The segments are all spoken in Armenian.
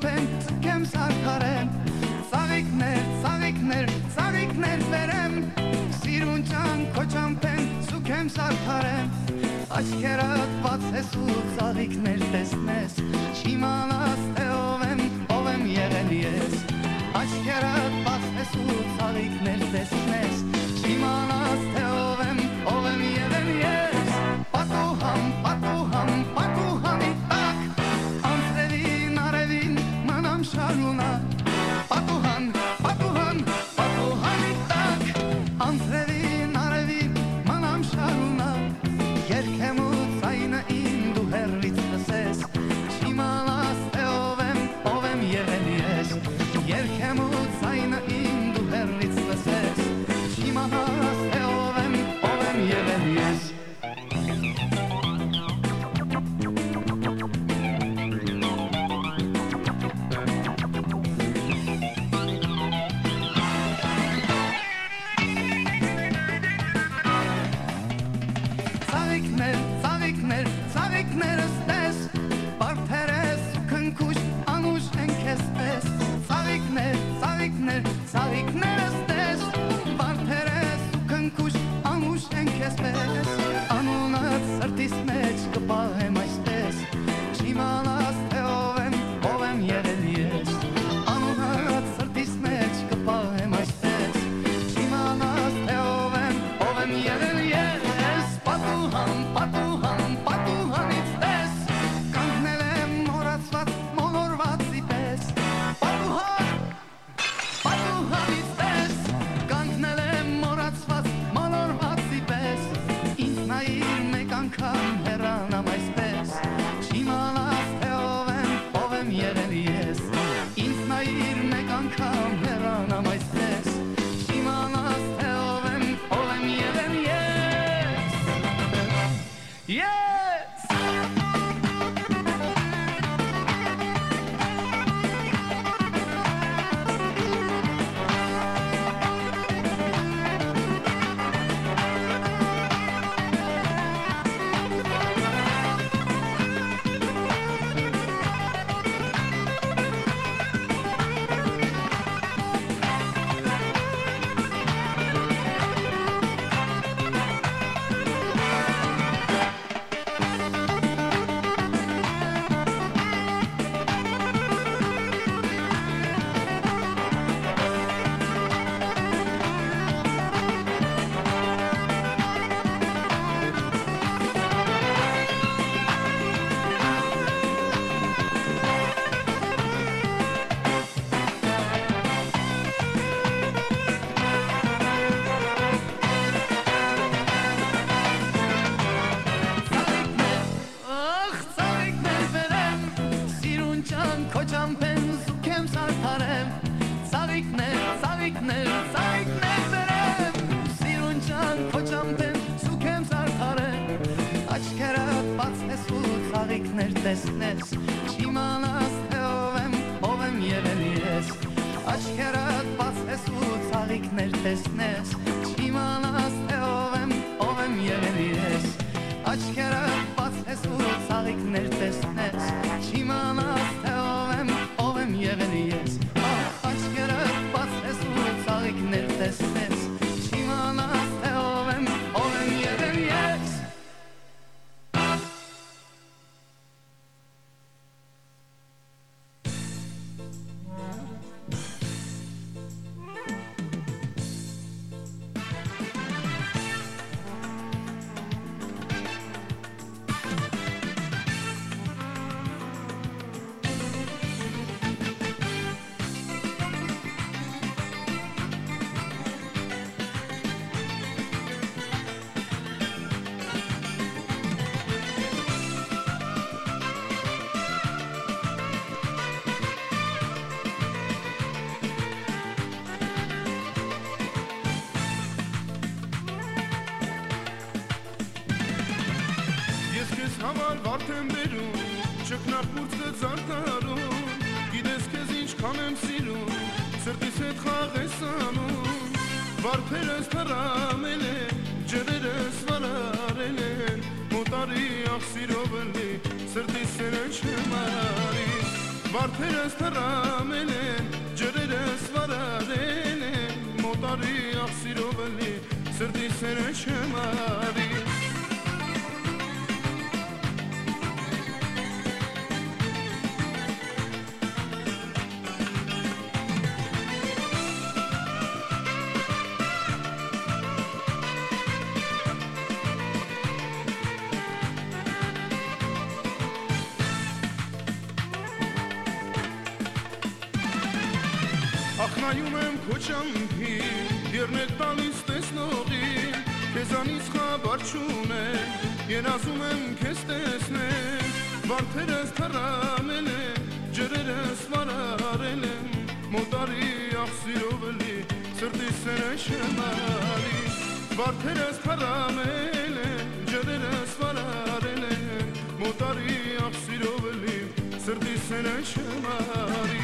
խմբեն, ցկեմ սարքարեն, ծաղիկներ, ծաղիկներ, ծաղիկներ վերեմ, սիրուն ճան կոչամպեն, ցուկեմ սարքարեն, աչքերդ բացես ու ծաղիկներ տեսնես, չիմանաս թե ով եմ, ով եմ եղել ես, աչքերդ բացես ու ծաղիկներ տեսնես, չիմանաս թե համար վարդ եմ բերում Չկնար կուրծը զարտարում Գիտես կեզ ինչքան եմ սիրում Սրտիս հետ խաղ ես անում Վարդերս թրամել են Ջրերս վարարել են Մոտարի աղսիրով լի Սրտիս սերը չմարի Վարդերս թրամել են Ջրերս վարարել են Մոտարի աղսիրով լի Սրտիս սերը չմարի Ախնայում եմ քո ճամփի, երնեք տալիս տեսնողի, քեզանից խաբար չունեմ, երազում եմ քեզ տեսնել, վարդերս թռամել են, ջրերս վարարել են, մոտարի աղսիրով լի, սրտի սերը շմարի, վարդերս թռամել են, ջրերս վարարել են, մոտարի աղսիրով լի, սրտի սերը շմարի,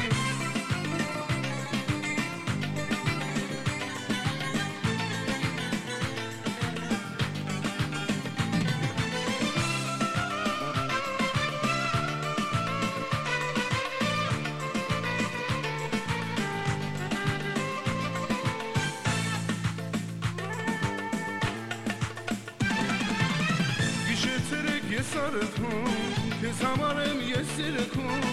ես արքում, քեզ համար եմ ես երեքում,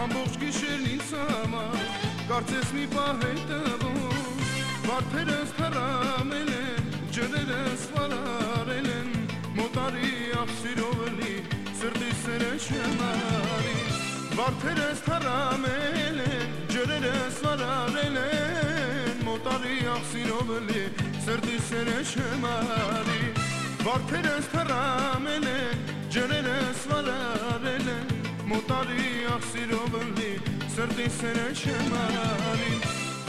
ամբողջ գիշերն ինձ համար, կարծես մի պահ է տվում, վարդերս թռամել են, ջրերս վարարել են, մոտարի աղսիրով լի, սրտի սերը չմարի, վարդերս թռամել են, ջրերս վարարել են, մոտարի աղսիրով լի, սրտի սերը չմարի, Վարդերս թռամել են, ջրերս վարարել են, մոտարի աղսիրով լի, սրտի սերը չմարի։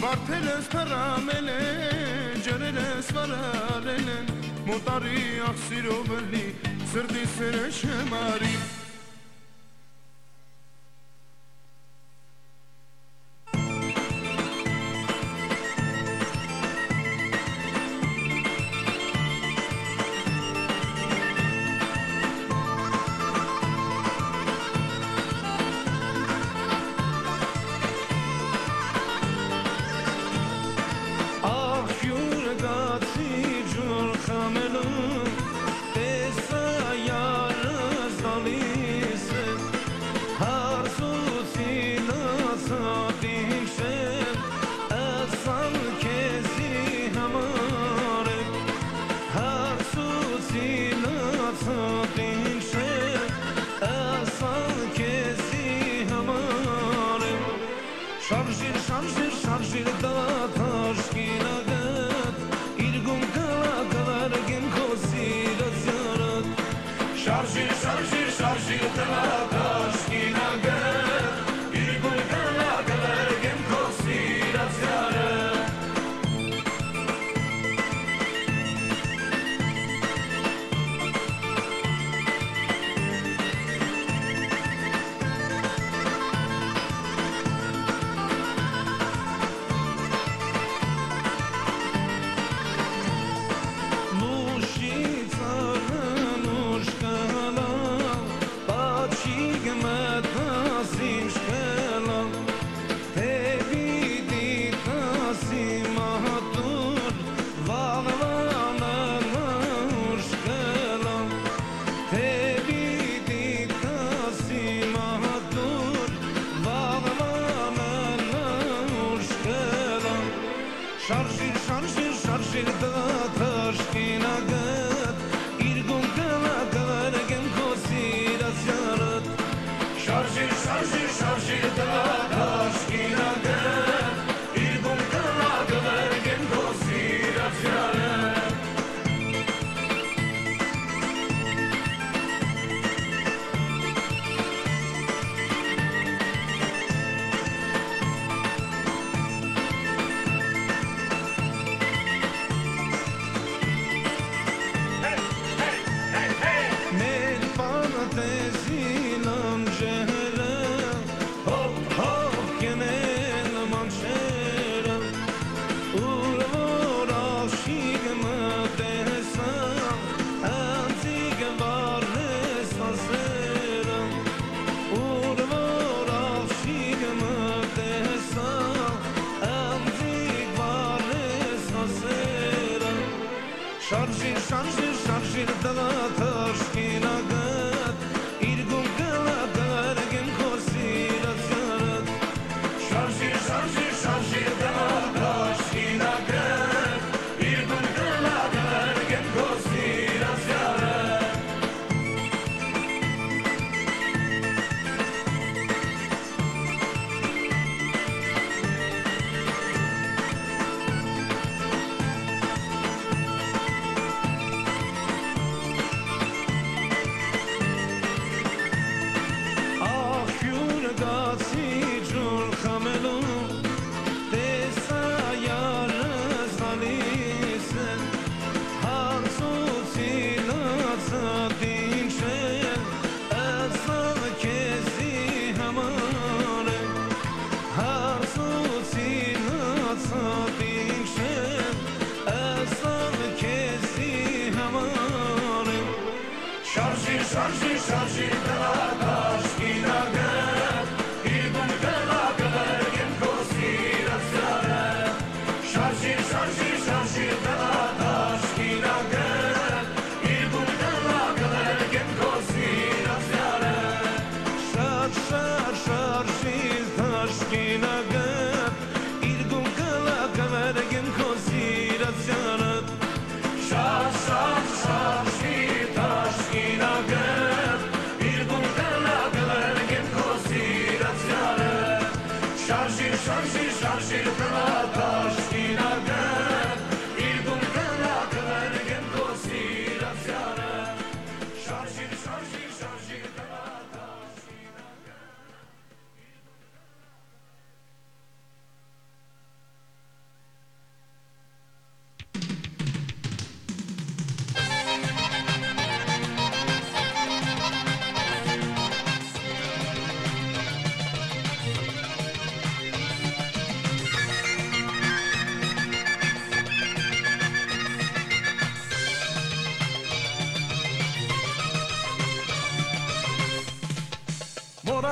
Վարդերս թռամել են, ջրերս վարարել են, մոտարի աղսիրով լի, սրտի սերը չմարի։ Աղյուր Jorge, Jorge, Jorge, Jean-Gilles Montage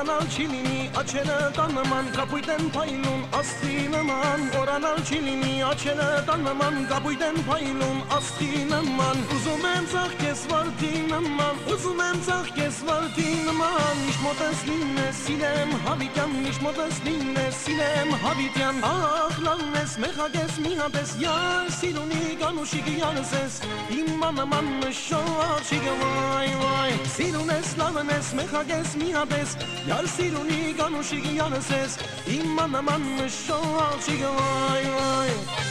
չի լինի աչերը տան նման կապույտ են փայլուն աստղի նման Օրանալ չի լինի աչերը տան նման կապույտ են փայլուն աստղի նման Ուզում եմ ծաղկես վարդի նման Ուզում եմ ծաղկես վարդի նման Իշ մոտես լինես սիրեմ հավիտյան Իշ մոտես լինես սիրեմ հավիտյան Ախ լանես մեխագես մի հատես Յար սիրունի կանուշի գյանս ես Իմ անման նշող չի գվայ վայ Սիրունես լավնես մեխագես մի հատես Yar siruni Yano shigi yana says Imana man misho al shigi wai wai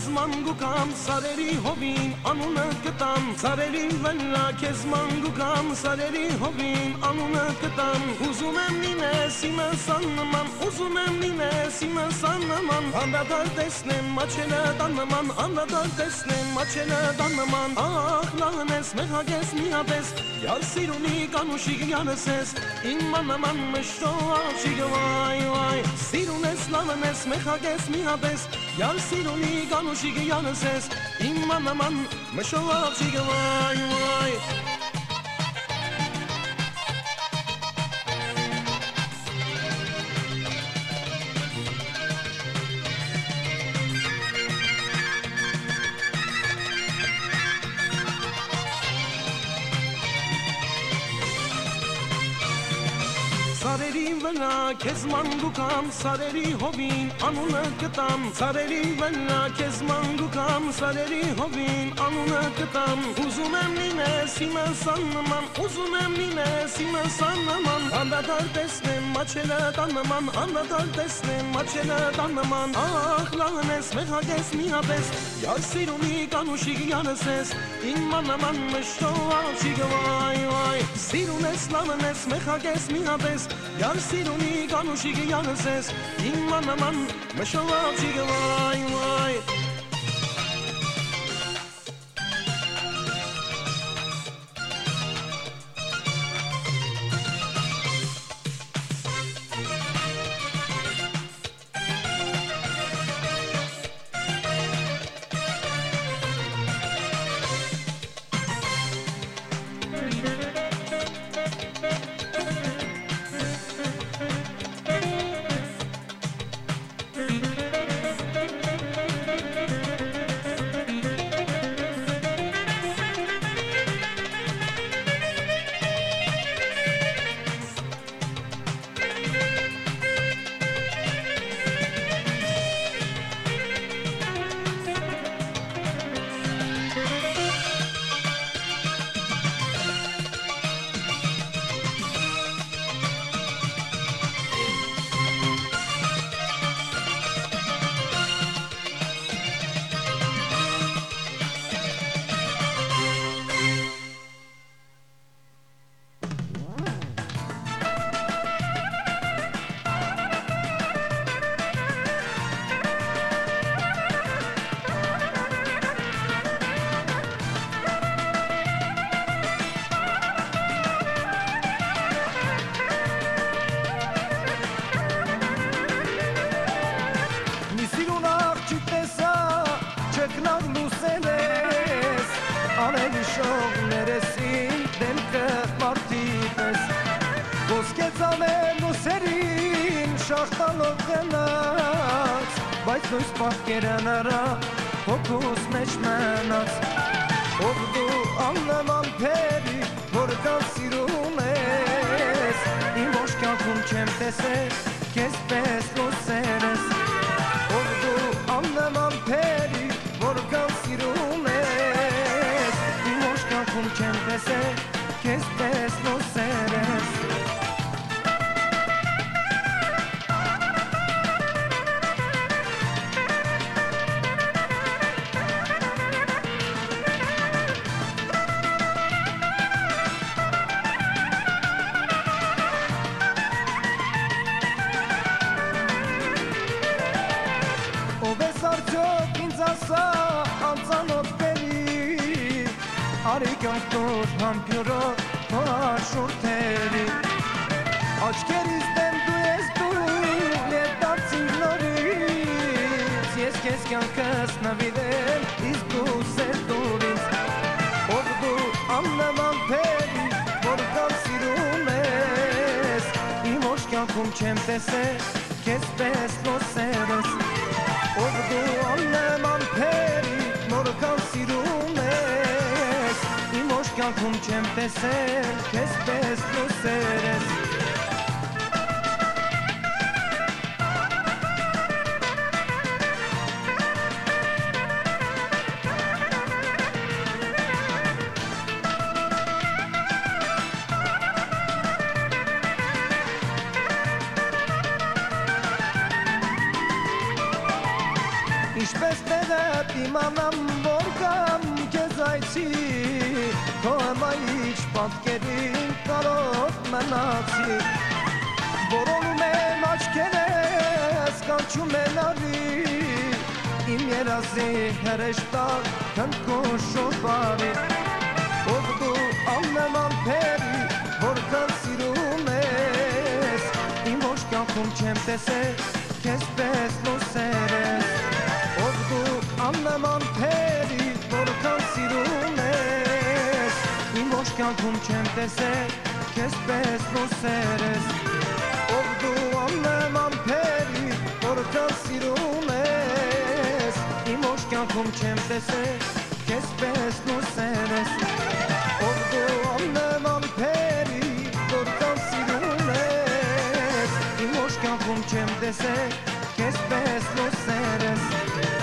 քեզ մանգուկամ սարերի հովին անունը կտամ սարերի վրա քեզ մանգուկամ սարերի հովին անունը կտամ ուզում եմ լինես իմը սանման ուզում եմ լինես իմը սանման անդադար տեսնեմ մաչենը տանման անդադար տեսնեմ մաչենը տանման ախ լանես մեհագես միապես Yar siruni kanushi gyaneses Imman aman mishto achi gvay vay Sirunes lavanes mechages mihabes Yar siloni gano shige yanases Imman aman Meshavab shige vay vay քեզ մանգուկամ սարերի հովին անունը կտամ սարերի վրա քեզ մանգուկամ սարերի հովին անունը կտամ ուզում եմ լինես իմը սանման ուզում եմ լինես իմը սանման անդադար տեսնեմ մաչելը տանման անդադար տեսնեմ մաչելը տանման ախ լանես մեհագես միապես յար սիրունի կանուշի գյանսես իմ մանաման մշտո աչի գվայ վայ սիրունես լանես մեհագես միապես յար սիրունի կանուշի գյանսես իմ մանաման մշտո աչի գվայ վայ քաշող նույս պահկերը նրա հոգուս մեջ մնաց նորից Ես կեզ կյանքս նվիրել Իսկ դու սեր դուր ինձ Ով դու աննման փերի Որ կամ սիրում ես Իմ ոչ կյանքում չեմ տեսել Կեզ պես նոսեր ես Ով դու աննման փերի Նորքան սիրում ես Իմ ոչ կյանքում չեմ տեսել Քեզ պես լուսեր պատկերին կարոտ մնացի Որոնում են աչքերես, կանչում են արի Իմ երազի հրեշտար քնքո շոպարի Ով դու աննման փերի, որքան սիրում ես Իմ ոչ կյանքում չեմ տեսել, քեզ պես լուսեր ես Ով դու աննման փերի, որքան սիրում ես ոչ կյանքում չեմ տեսել, քեզ պես լուսեր ես Ով դու աննման փերի, որքան սիրում ես Իմ ոչ կյանքում չեմ տեսել, քեզ պես լուսեր ես Ով դու աննման փերի, որքան սիրում ես Իմ ոչ կյանքում չեմ տեսել, քեզ պես լուսեր ես